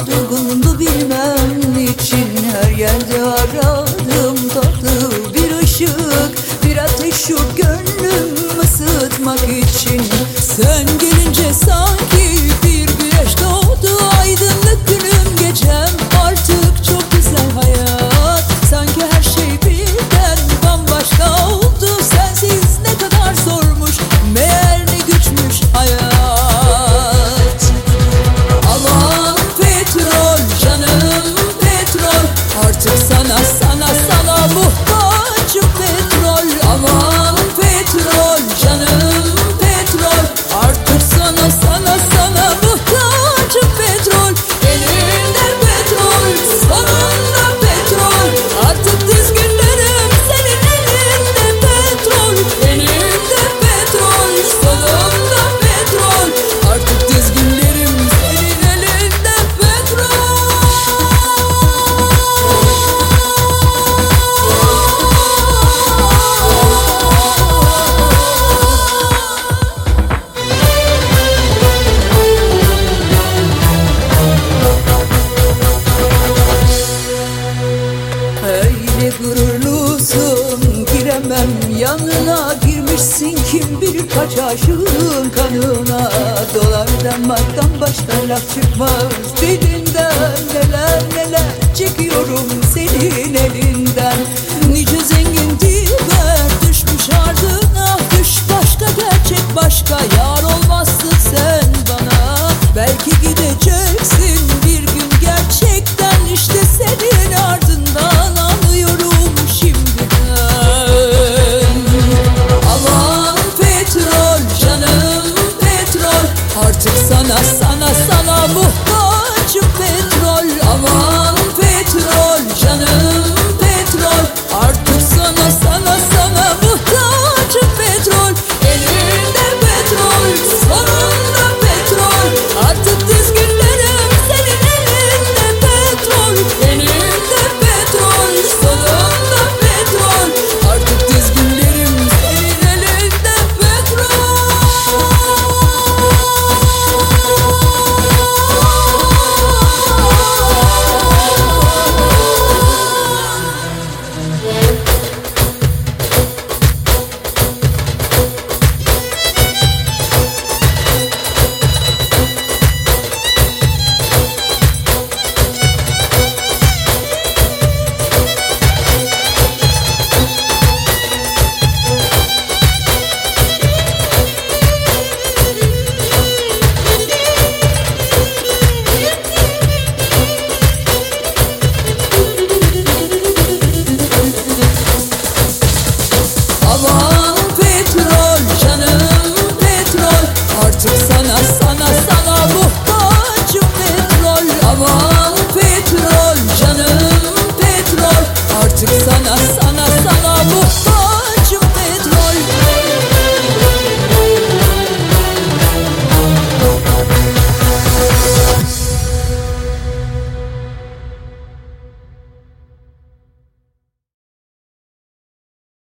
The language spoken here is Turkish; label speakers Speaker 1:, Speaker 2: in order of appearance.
Speaker 1: Durgundu bilmem niçin. Her yerde aradım tatlı bir ışık. Bir ateş şu gönlümü ısıtmak için. Sen gelince sanki sana sana sana muhtaç aşığın kanına Dolardan marktan baştan laf çıkmaz. Dilinden neler neler çekiyorum senin elinden. Nice zengin diye düşmüş ardına Düş başka gerçek başka yar Sana sana sana muhtacım petrol ama nossa